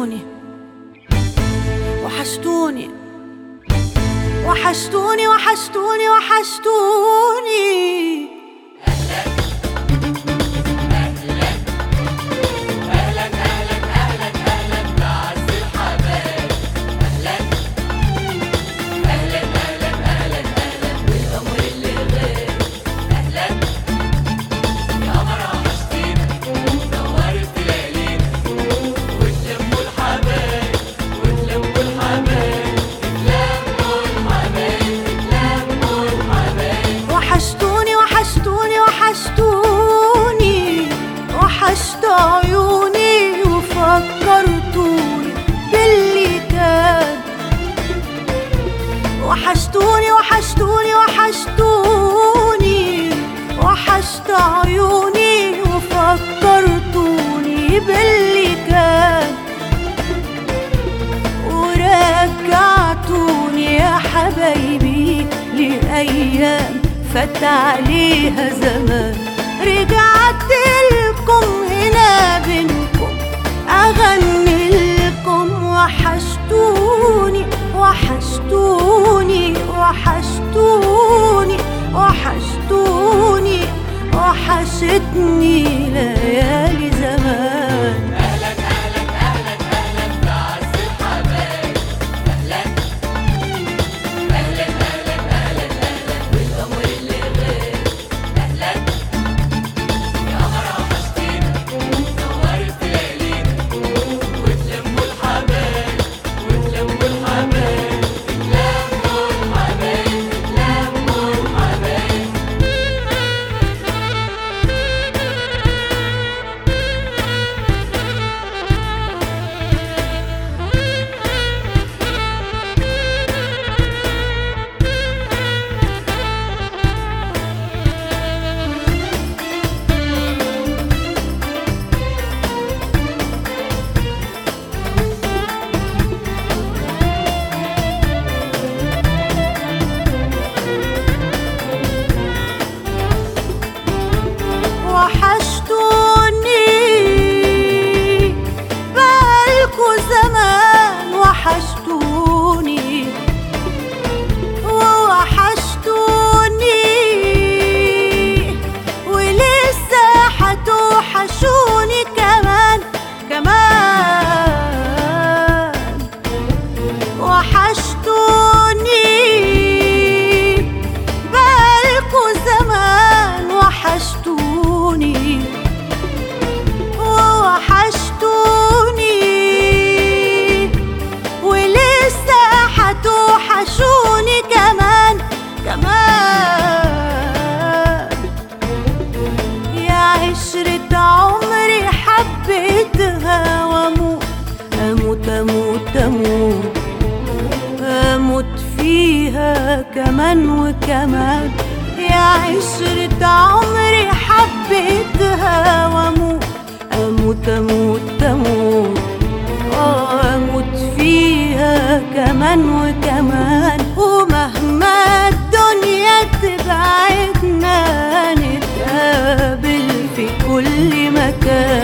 وحشتوني. وحشتوني. وحشتوني وحشتوني وحشتوني. وحشتوني عيوني وفكرتوني باللي كان. وحشتوني وحشتوني وحشتوني. وحشت عيوني وفكرتوني باللي كان. ورجعتوني يا حبايبي لأيام فات عليها زمان. رجعت بينكم أغني لكم وحشتوني وحشتوني وحشتوني وحشتوني وحشتني. عشرة عمري حبيتها واموت أموت أموت أموت. أموت فيها كمان وكمان. يا عشرة عمري حبيتها واموت أموت أموت أموت. آه، أموت فيها كمان وكمان. ومهما الدنيا تبعدنا نتقابل. في كل مكان.